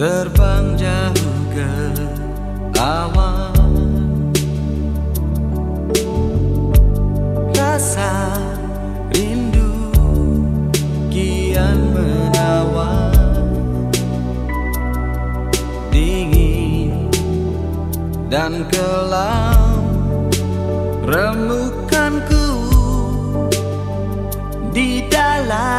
Terbang jauh ke awan Rasa rindu kian menawan Dingin dan kelam Remukanku di dalam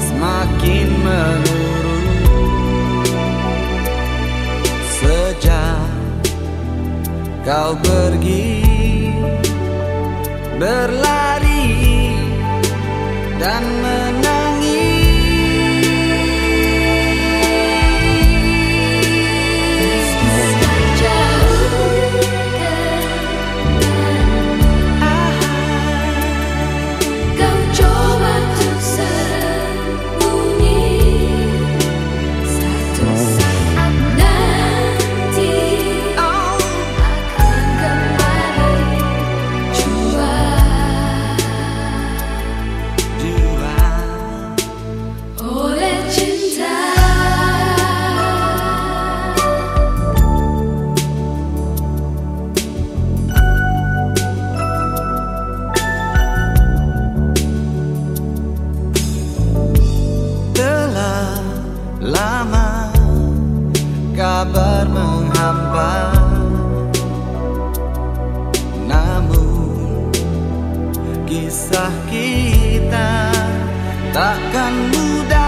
semakin menurun. Sejak kau pergi Berlari dan menangis kisah kita. Takkan mudah